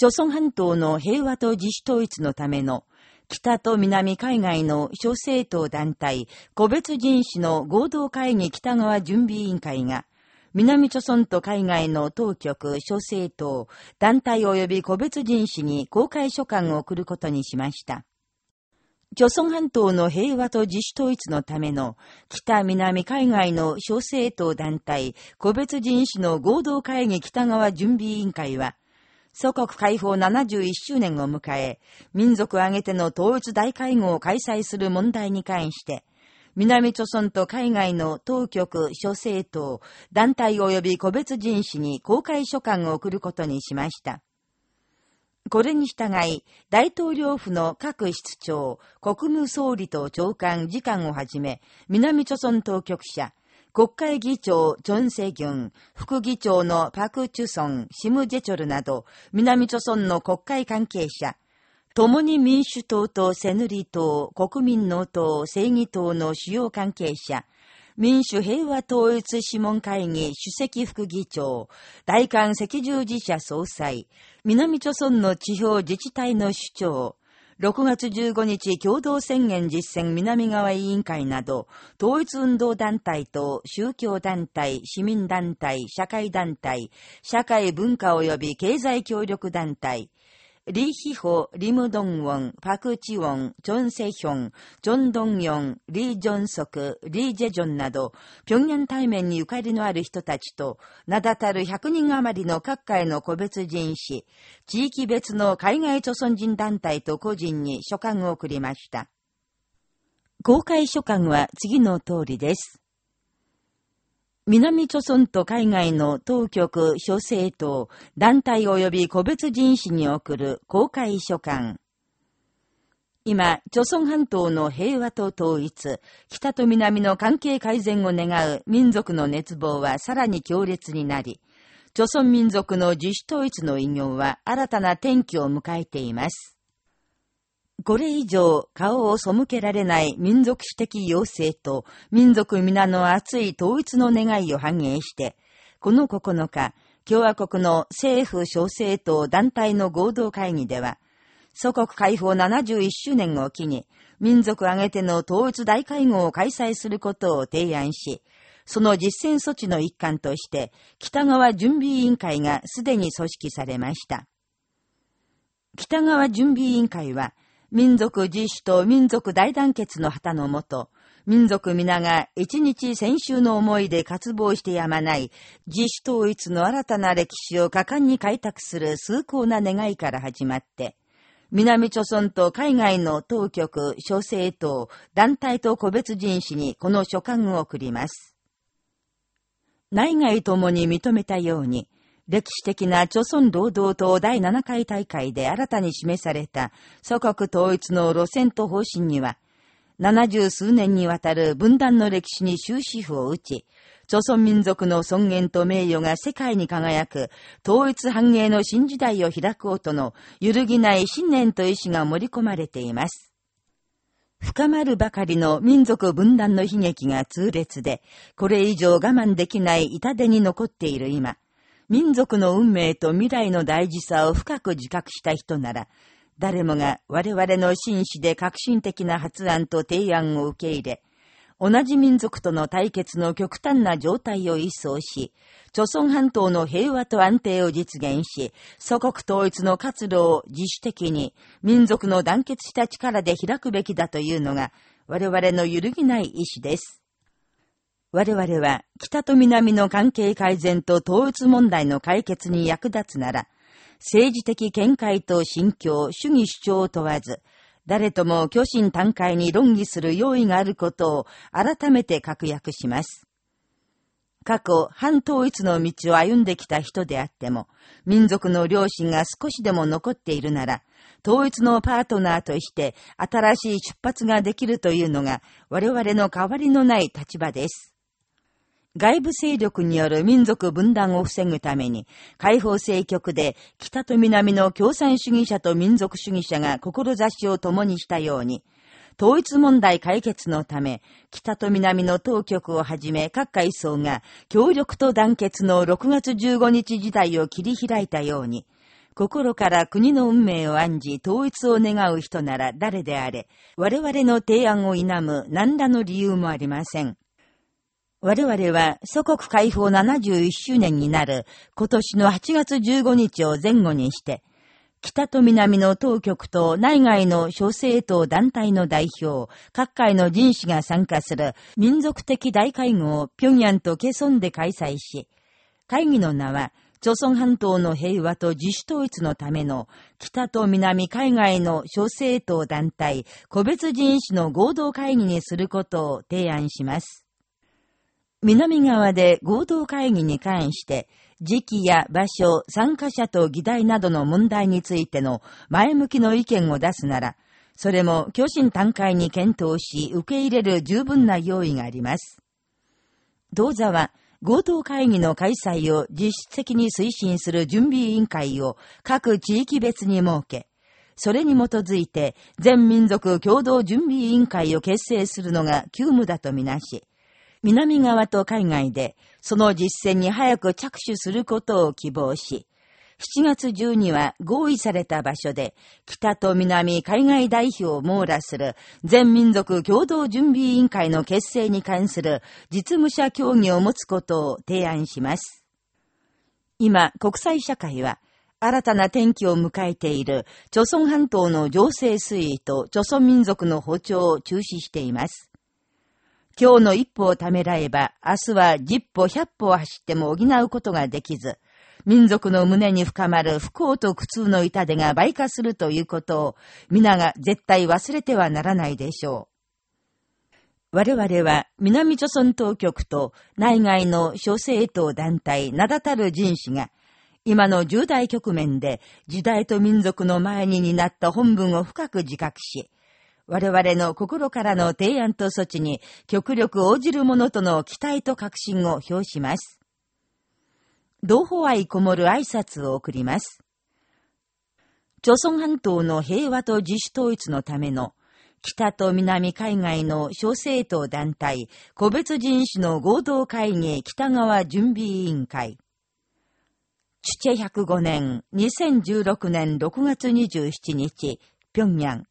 朝鮮半島の平和と自主統一のための北と南海外の諸政党団体、個別人種の合同会議北側準備委員会が、南朝村と海外の当局、諸政党、団体及び個別人種に公開書簡を送ることにしました。朝鮮半島の平和と自主統一のための北南海外の諸政党団体、個別人種の合同会議北側準備委員会は、祖国解放71周年を迎え、民族挙げての統一大会合を開催する問題に関して、南朝村と海外の当局、諸政党、団体及び個別人士に公開書簡を送ることにしました。これに従い、大統領府の各室長、国務総理と長官、次官をはじめ、南朝村当局者、国会議長、チョン・セギュン、副議長のパク・チュソン、シム・ジェチョルなど、南朝村の国会関係者、共に民主党とセヌリ党、国民の党、正義党の主要関係者、民主平和統一諮問会議主席副議長、大韓赤十字社総裁、南朝村の地方自治体の首長、6月15日共同宣言実践南側委員会など、統一運動団体と宗教団体、市民団体、社会団体、社会文化及び経済協力団体、リーヒホ、リムドンウォン、パクチウォン、チョンセヒョン、チョンドンヨン、リー・ジョンソク、リー・ジェジョンなど、平壌対面にゆかりのある人たちと、名だたる100人余りの各界の個別人士、地域別の海外著存人団体と個人に書簡を送りました。公開書簡は次の通りです。南朝村と海外の当局、諸政党、団体及び個別人士に送る公開書簡。今、朝鮮半島の平和と統一、北と南の関係改善を願う民族の熱望はさらに強烈になり、朝鮮民族の自主統一の偉業は新たな転機を迎えています。これ以上顔を背けられない民族史的要請と民族皆の熱い統一の願いを反映して、この9日、共和国の政府小政党団体の合同会議では、祖国解放71周年を機に、民族挙げての統一大会合を開催することを提案し、その実践措置の一環として、北川準備委員会がすでに組織されました。北川準備委員会は、民族自主と民族大団結の旗のもと、民族皆が一日先週の思いで渇望してやまない自主統一の新たな歴史を果敢に開拓する崇高な願いから始まって、南朝村と海外の当局、諸政党、団体と個別人士にこの書簡を送ります。内外ともに認めたように、歴史的な朝鮮労働党第7回大会で新たに示された祖国統一の路線と方針には、七十数年にわたる分断の歴史に終止符を打ち、朝鮮民族の尊厳と名誉が世界に輝く統一繁栄の新時代を開こうとの揺るぎない信念と意志が盛り込まれています。深まるばかりの民族分断の悲劇が痛烈で、これ以上我慢できない痛手に残っている今、民族の運命と未来の大事さを深く自覚した人なら、誰もが我々の真摯で革新的な発案と提案を受け入れ、同じ民族との対決の極端な状態を一掃し、朝鮮半島の平和と安定を実現し、祖国統一の活動を自主的に民族の団結した力で開くべきだというのが我々の揺るぎない意志です。我々は北と南の関係改善と統一問題の解決に役立つなら、政治的見解と心境、主義主張を問わず、誰とも虚心坦懐に論議する用意があることを改めて確約します。過去、反統一の道を歩んできた人であっても、民族の良心が少しでも残っているなら、統一のパートナーとして新しい出発ができるというのが我々の変わりのない立場です。外部勢力による民族分断を防ぐために、解放政局で北と南の共産主義者と民族主義者が志を共にしたように、統一問題解決のため、北と南の当局をはじめ各階層が協力と団結の6月15日時代を切り開いたように、心から国の運命を案じ統一を願う人なら誰であれ、我々の提案を否む何らの理由もありません。我々は祖国解放71周年になる今年の8月15日を前後にして、北と南の当局と内外の諸政党団体の代表、各界の人士が参加する民族的大会合を平壌とケソンで開催し、会議の名は、朝鮮半島の平和と自主統一のための北と南海外の諸政党団体、個別人種の合同会議にすることを提案します。南側で合同会議に関して、時期や場所、参加者と議題などの問題についての前向きの意見を出すなら、それも巨神単会に検討し受け入れる十分な用意があります。同座は、合同会議の開催を実質的に推進する準備委員会を各地域別に設け、それに基づいて全民族共同準備委員会を結成するのが急務だとみなし、南側と海外で、その実践に早く着手することを希望し、7月中には合意された場所で、北と南海外代表を網羅する全民族共同準備委員会の結成に関する実務者協議を持つことを提案します。今、国際社会は、新たな転機を迎えている、朝鮮半島の情勢推移と朝鮮民族の歩調を中止しています。今日の一歩をためらえば、明日は十歩百歩を走っても補うことができず、民族の胸に深まる不幸と苦痛の痛手が倍化するということを、皆が絶対忘れてはならないでしょう。我々は南朝鮮当局と内外の諸政党団体、名だたる人士が、今の重大局面で時代と民族の前に担った本文を深く自覚し、我々の心からの提案と措置に極力応じるものとの期待と確信を表します。同胞愛こもる挨拶を送ります。朝鮮半島の平和と自主統一のための北と南海外の小政党団体、個別人種の合同会議北側準備委員会。チュチェ105年、2016年6月27日、平壌。